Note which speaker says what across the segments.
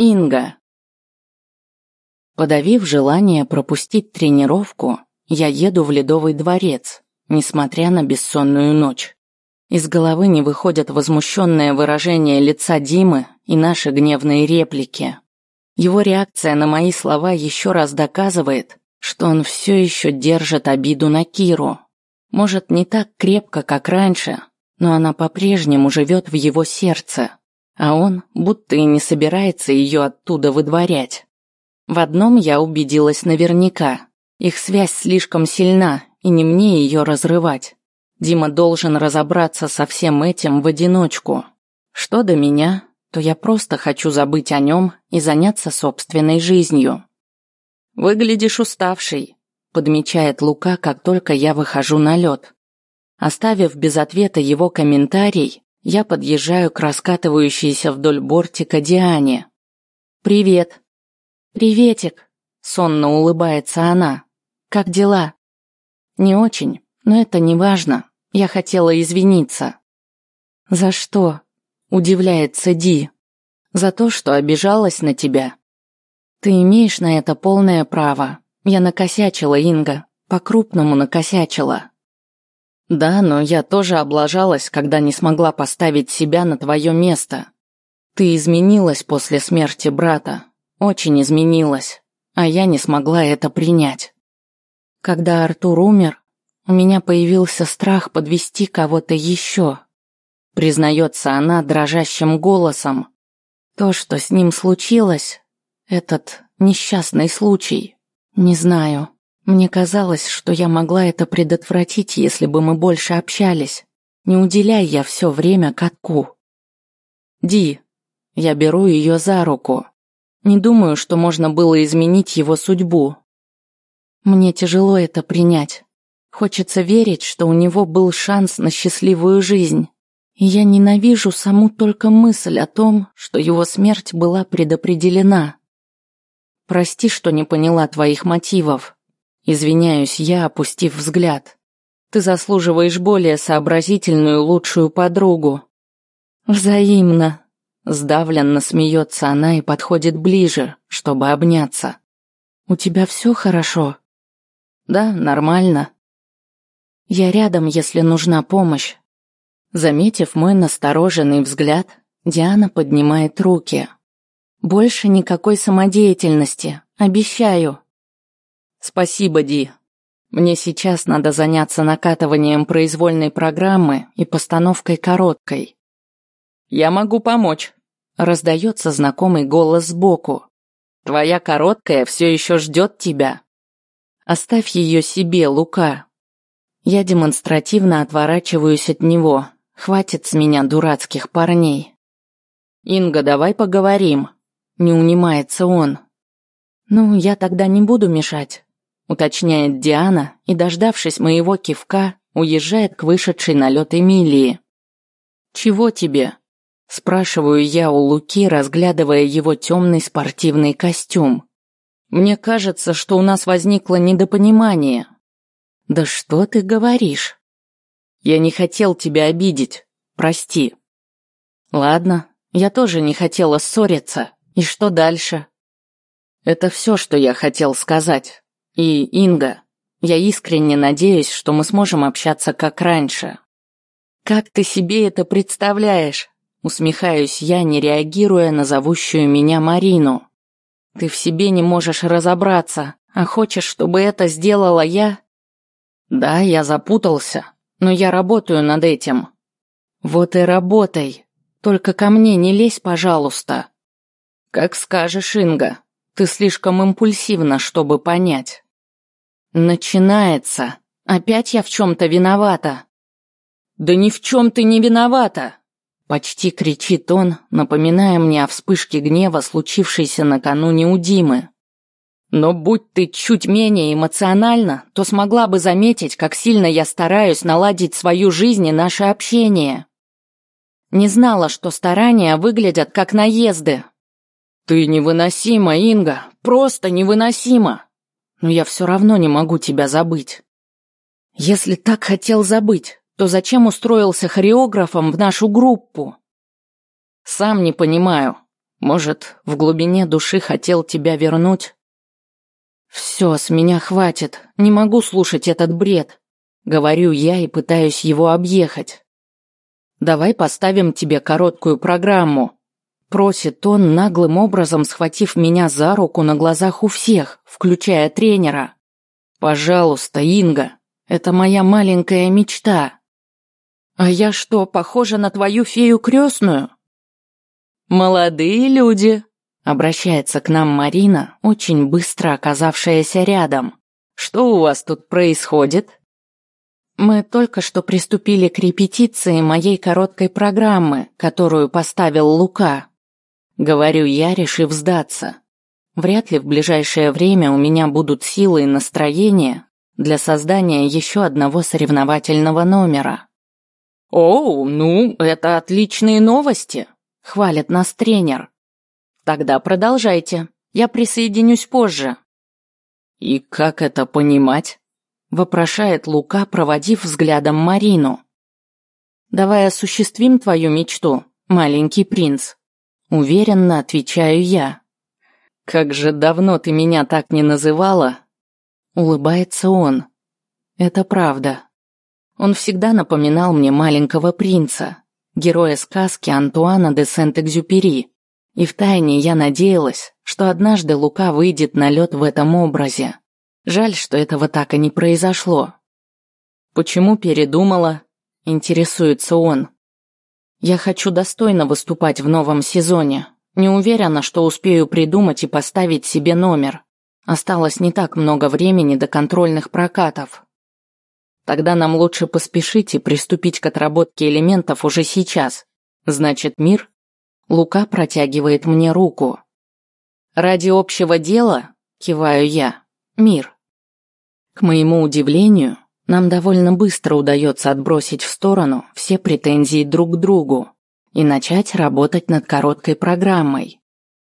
Speaker 1: Инга. Подавив желание пропустить тренировку, я еду в Ледовый дворец, несмотря на бессонную ночь. Из головы не выходят возмущенное выражение лица Димы и наши гневные реплики. Его реакция на мои слова еще раз доказывает, что он все еще держит обиду на Киру. Может, не так крепко, как раньше, но она по-прежнему живет в его сердце а он будто и не собирается ее оттуда выдворять. В одном я убедилась наверняка. Их связь слишком сильна, и не мне ее разрывать. Дима должен разобраться со всем этим в одиночку. Что до меня, то я просто хочу забыть о нем и заняться собственной жизнью. «Выглядишь уставший», — подмечает Лука, как только я выхожу на лед. Оставив без ответа его комментарий, я подъезжаю к раскатывающейся вдоль бортика Диане. «Привет». «Приветик», — сонно улыбается она. «Как дела?» «Не очень, но это не важно. Я хотела извиниться». «За что?» — удивляется Ди. «За то, что обижалась на тебя». «Ты имеешь на это полное право. Я накосячила, Инга. По-крупному накосячила. Да, но я тоже облажалась, когда не смогла поставить себя на твое место. Ты изменилась после смерти брата. Очень изменилась. А я не смогла это принять. Когда Артур умер, у меня появился страх подвести кого-то еще. Признается она дрожащим голосом. То, что с ним случилось, этот несчастный случай, не знаю. Мне казалось, что я могла это предотвратить, если бы мы больше общались. Не уделяй я все время катку. Ди, я беру ее за руку. Не думаю, что можно было изменить его судьбу. Мне тяжело это принять. Хочется верить, что у него был шанс на счастливую жизнь. И я ненавижу саму только мысль о том, что его смерть была предопределена. Прости, что не поняла твоих мотивов. Извиняюсь я, опустив взгляд. Ты заслуживаешь более сообразительную, лучшую подругу. Взаимно. Сдавленно смеется она и подходит ближе, чтобы обняться. У тебя все хорошо? Да, нормально. Я рядом, если нужна помощь. Заметив мой настороженный взгляд, Диана поднимает руки. Больше никакой самодеятельности, обещаю. Спасибо, Ди. Мне сейчас надо заняться накатыванием произвольной программы и постановкой короткой. Я могу помочь. Раздается знакомый голос сбоку. Твоя короткая все еще ждет тебя. Оставь ее себе, Лука. Я демонстративно отворачиваюсь от него. Хватит с меня дурацких парней. Инга, давай поговорим. Не унимается он. Ну, я тогда не буду мешать уточняет Диана и, дождавшись моего кивка, уезжает к вышедшей на лед Эмилии. «Чего тебе?» – спрашиваю я у Луки, разглядывая его темный спортивный костюм. «Мне кажется, что у нас возникло недопонимание». «Да что ты говоришь?» «Я не хотел тебя обидеть. Прости». «Ладно, я тоже не хотела ссориться. И что дальше?» «Это все, что я хотел сказать. И, Инга, я искренне надеюсь, что мы сможем общаться как раньше. Как ты себе это представляешь? Усмехаюсь я, не реагируя на зовущую меня Марину. Ты в себе не можешь разобраться, а хочешь, чтобы это сделала я? Да, я запутался, но я работаю над этим. Вот и работай. Только ко мне не лезь, пожалуйста. Как скажешь, Инга. Ты слишком импульсивна, чтобы понять. Начинается. Опять я в чем-то виновата. Да ни в чем ты не виновата. Почти кричит он, напоминая мне о вспышке гнева, случившейся накануне у Димы. Но будь ты чуть менее эмоциональна, то смогла бы заметить, как сильно я стараюсь наладить свою жизнь и наше общение. Не знала, что старания выглядят как наезды. Ты невыносима, Инга, просто невыносима но я все равно не могу тебя забыть. Если так хотел забыть, то зачем устроился хореографом в нашу группу? Сам не понимаю. Может, в глубине души хотел тебя вернуть? Все, с меня хватит. Не могу слушать этот бред. Говорю я и пытаюсь его объехать. Давай поставим тебе короткую программу. Просит он, наглым образом схватив меня за руку на глазах у всех, включая тренера. Пожалуйста, Инга, это моя маленькая мечта. А я что, похожа на твою фею крестную? Молодые люди, обращается к нам Марина, очень быстро оказавшаяся рядом. Что у вас тут происходит? Мы только что приступили к репетиции моей короткой программы, которую поставил Лука. Говорю я, решив сдаться. Вряд ли в ближайшее время у меня будут силы и настроение для создания еще одного соревновательного номера. «Оу, ну, это отличные новости», — хвалит нас тренер. «Тогда продолжайте, я присоединюсь позже». «И как это понимать?» — вопрошает Лука, проводив взглядом Марину. «Давай осуществим твою мечту, маленький принц», — уверенно отвечаю я. «Как же давно ты меня так не называла?» Улыбается он. Это правда. Он всегда напоминал мне маленького принца, героя сказки Антуана де Сент-Экзюпери. И втайне я надеялась, что однажды Лука выйдет на лед в этом образе. Жаль, что этого так и не произошло. Почему передумала? Интересуется он. Я хочу достойно выступать в новом сезоне, не уверена, что успею придумать и поставить себе номер. Осталось не так много времени до контрольных прокатов. Тогда нам лучше поспешить и приступить к отработке элементов уже сейчас. Значит, мир? Лука протягивает мне руку. Ради общего дела, киваю я, мир. К моему удивлению, нам довольно быстро удается отбросить в сторону все претензии друг к другу и начать работать над короткой программой.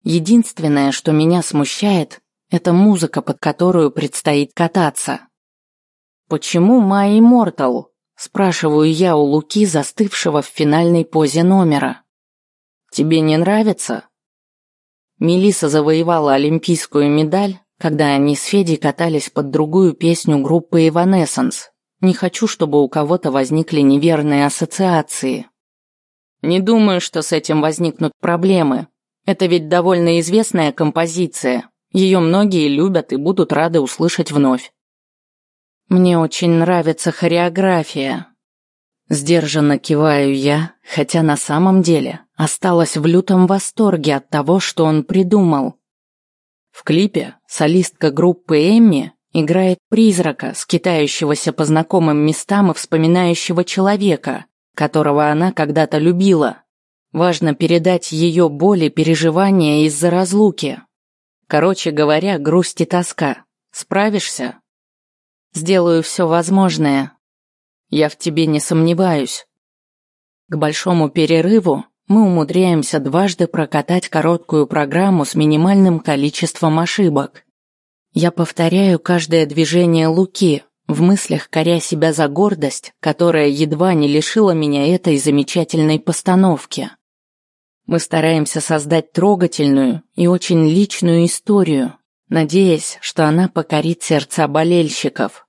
Speaker 1: Единственное, что меня смущает, это музыка, под которую предстоит кататься. «Почему My Immortal?» – спрашиваю я у Луки, застывшего в финальной позе номера. «Тебе не нравится?» Мелиса завоевала олимпийскую медаль, когда они с Федей катались под другую песню группы Evanescence. Не хочу, чтобы у кого-то возникли неверные ассоциации. Не думаю, что с этим возникнут проблемы. Это ведь довольно известная композиция. Ее многие любят и будут рады услышать вновь. Мне очень нравится хореография. Сдержанно киваю я, хотя на самом деле осталась в лютом восторге от того, что он придумал. В клипе солистка группы Эмми играет призрака, скитающегося по знакомым местам и вспоминающего человека, которого она когда-то любила. Важно передать ее боли, переживания из-за разлуки. Короче говоря, грусть и тоска. Справишься? Сделаю все возможное. Я в тебе не сомневаюсь. К большому перерыву мы умудряемся дважды прокатать короткую программу с минимальным количеством ошибок. Я повторяю каждое движение Луки, в мыслях коря себя за гордость, которая едва не лишила меня этой замечательной постановки. Мы стараемся создать трогательную и очень личную историю, надеясь, что она покорит сердца болельщиков.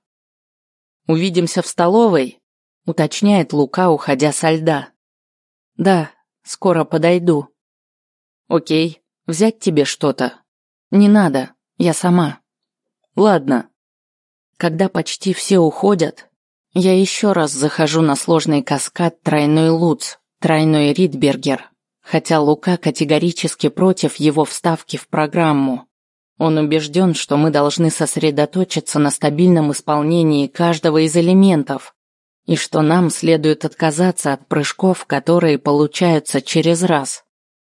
Speaker 1: «Увидимся в столовой», — уточняет Лука, уходя со льда. «Да, скоро подойду». «Окей, взять тебе что-то?» «Не надо, я сама». «Ладно». Когда почти все уходят, я еще раз захожу на сложный каскад тройной Луц, тройной Ридбергер, хотя Лука категорически против его вставки в программу. Он убежден, что мы должны сосредоточиться на стабильном исполнении каждого из элементов, и что нам следует отказаться от прыжков, которые получаются через раз.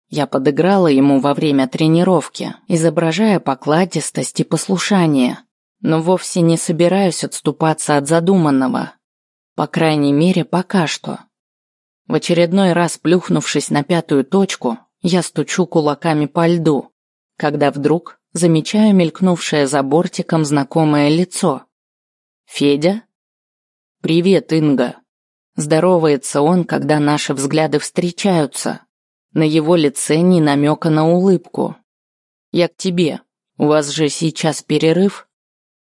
Speaker 1: Я подыграла ему во время тренировки, изображая покладистость и послушание, но вовсе не собираюсь отступаться от задуманного. По крайней мере, пока что. В очередной раз плюхнувшись на пятую точку, я стучу кулаками по льду, когда вдруг замечаю мелькнувшее за бортиком знакомое лицо. «Федя?» «Привет, Инга!» Здоровается он, когда наши взгляды встречаются. На его лице ни намека на улыбку. «Я к тебе. У вас же сейчас перерыв?»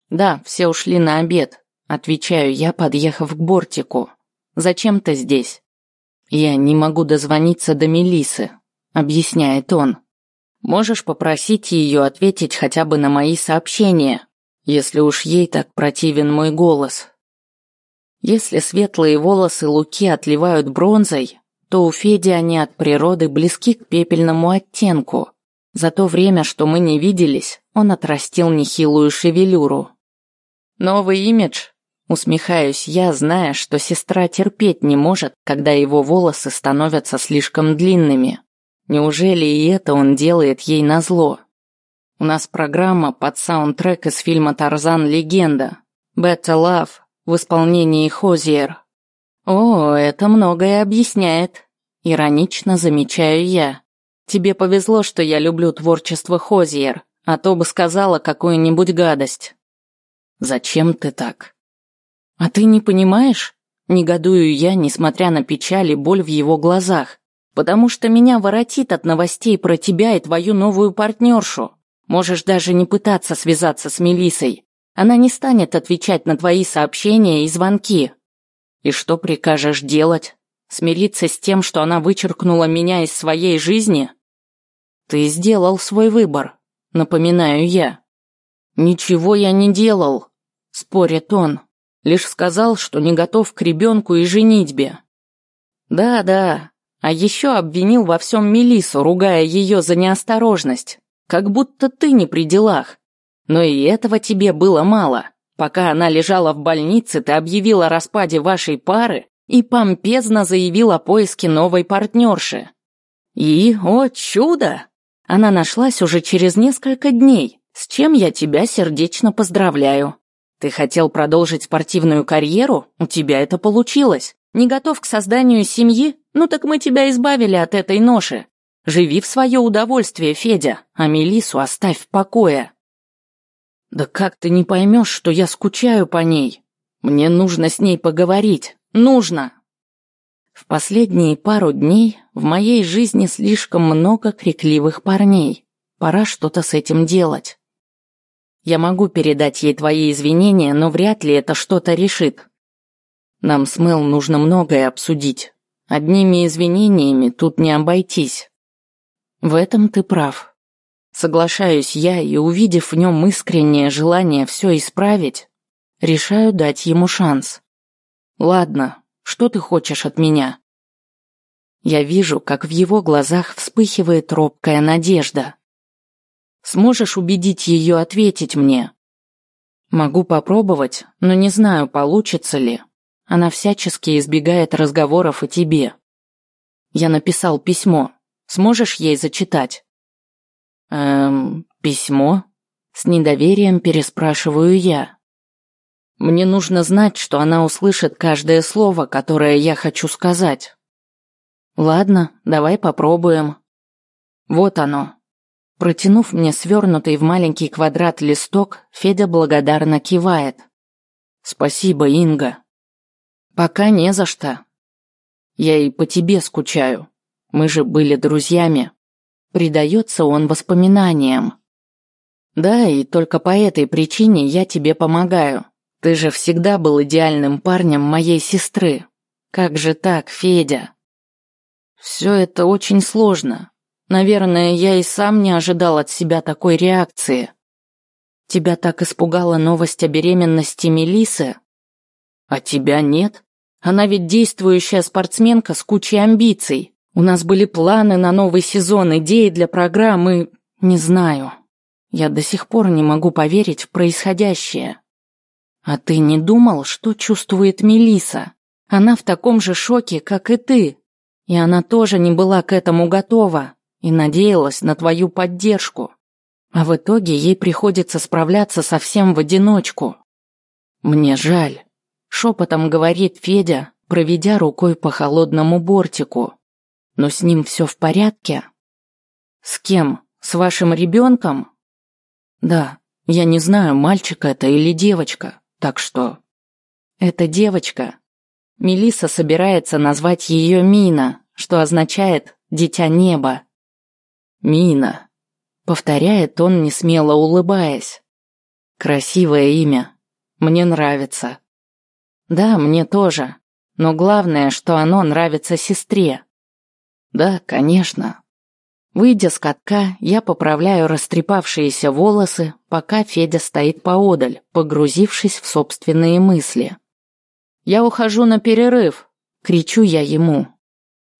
Speaker 1: «Да, все ушли на обед», — отвечаю я, подъехав к бортику. «Зачем ты здесь?» «Я не могу дозвониться до Мелисы», — объясняет он. «Можешь попросить ее ответить хотя бы на мои сообщения, если уж ей так противен мой голос». Если светлые волосы Луки отливают бронзой, то у Феди они от природы близки к пепельному оттенку. За то время, что мы не виделись, он отрастил нехилую шевелюру. Новый имидж? Усмехаюсь я, зная, что сестра терпеть не может, когда его волосы становятся слишком длинными. Неужели и это он делает ей назло? У нас программа под саундтрек из фильма «Тарзан. Легенда». «Better Love» в исполнении Хозиер. О, это многое объясняет. Иронично замечаю я. Тебе повезло, что я люблю творчество Хозиер, а то бы сказала какую-нибудь гадость. Зачем ты так? А ты не понимаешь? Негодую я, несмотря на печаль и боль в его глазах, потому что меня воротит от новостей про тебя и твою новую партнершу. Можешь даже не пытаться связаться с Мелисой. Она не станет отвечать на твои сообщения и звонки. И что прикажешь делать? Смириться с тем, что она вычеркнула меня из своей жизни? Ты сделал свой выбор, напоминаю я. Ничего я не делал, спорит он. Лишь сказал, что не готов к ребенку и женитьбе. Да-да, а еще обвинил во всем Мелису, ругая ее за неосторожность. Как будто ты не при делах. Но и этого тебе было мало. Пока она лежала в больнице, ты объявила о распаде вашей пары и помпезно заявил о поиске новой партнерши. И, о чудо! Она нашлась уже через несколько дней, с чем я тебя сердечно поздравляю. Ты хотел продолжить спортивную карьеру? У тебя это получилось. Не готов к созданию семьи? Ну так мы тебя избавили от этой ноши. Живи в свое удовольствие, Федя, а Мелису оставь в покое. Да как ты не поймешь, что я скучаю по ней? Мне нужно с ней поговорить. Нужно. В последние пару дней в моей жизни слишком много крикливых парней. Пора что-то с этим делать. Я могу передать ей твои извинения, но вряд ли это что-то решит. Нам с Мэл нужно многое обсудить. Одними извинениями тут не обойтись. В этом ты прав. Соглашаюсь я и, увидев в нем искреннее желание все исправить, решаю дать ему шанс. Ладно, что ты хочешь от меня? Я вижу, как в его глазах вспыхивает робкая надежда. Сможешь убедить ее ответить мне? Могу попробовать, но не знаю, получится ли. Она всячески избегает разговоров о тебе. Я написал письмо. Сможешь ей зачитать? Эм, письмо? С недоверием переспрашиваю я. Мне нужно знать, что она услышит каждое слово, которое я хочу сказать. Ладно, давай попробуем. Вот оно. Протянув мне свернутый в маленький квадрат листок, Федя благодарно кивает. Спасибо, Инга. Пока не за что. Я и по тебе скучаю. Мы же были друзьями. Предается он воспоминаниям. Да, и только по этой причине я тебе помогаю. Ты же всегда был идеальным парнем моей сестры. Как же так, Федя? Все это очень сложно. Наверное, я и сам не ожидал от себя такой реакции. Тебя так испугала новость о беременности Мелисы? А тебя нет? Она ведь действующая спортсменка с кучей амбиций. У нас были планы на новый сезон, идеи для программы... Не знаю. Я до сих пор не могу поверить в происходящее. А ты не думал, что чувствует Мелиса? Она в таком же шоке, как и ты. И она тоже не была к этому готова и надеялась на твою поддержку. А в итоге ей приходится справляться совсем в одиночку. Мне жаль, шепотом говорит Федя, проведя рукой по холодному бортику. Но с ним все в порядке? С кем? С вашим ребенком? Да, я не знаю, мальчик это или девочка, так что... Это девочка. Мелиса собирается назвать ее Мина, что означает дитя неба.
Speaker 2: Мина,
Speaker 1: повторяет он, не смело улыбаясь.
Speaker 2: Красивое имя. Мне нравится.
Speaker 1: Да, мне тоже. Но главное, что оно нравится сестре.
Speaker 2: Да, конечно.
Speaker 1: Выйдя с катка, я поправляю растрепавшиеся волосы, пока Федя стоит поодаль, погрузившись в собственные мысли. «Я ухожу на перерыв!» — кричу я ему.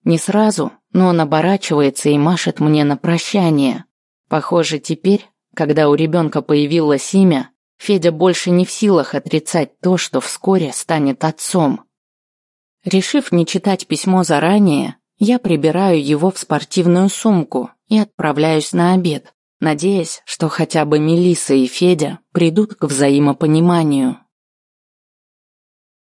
Speaker 1: Не сразу, но он оборачивается и машет мне на прощание. Похоже, теперь, когда у ребенка появилось имя, Федя больше не в силах отрицать то, что вскоре станет отцом. Решив не читать письмо заранее, я прибираю его в спортивную сумку и отправляюсь на обед, надеясь, что хотя бы Мелисса и Федя придут к взаимопониманию.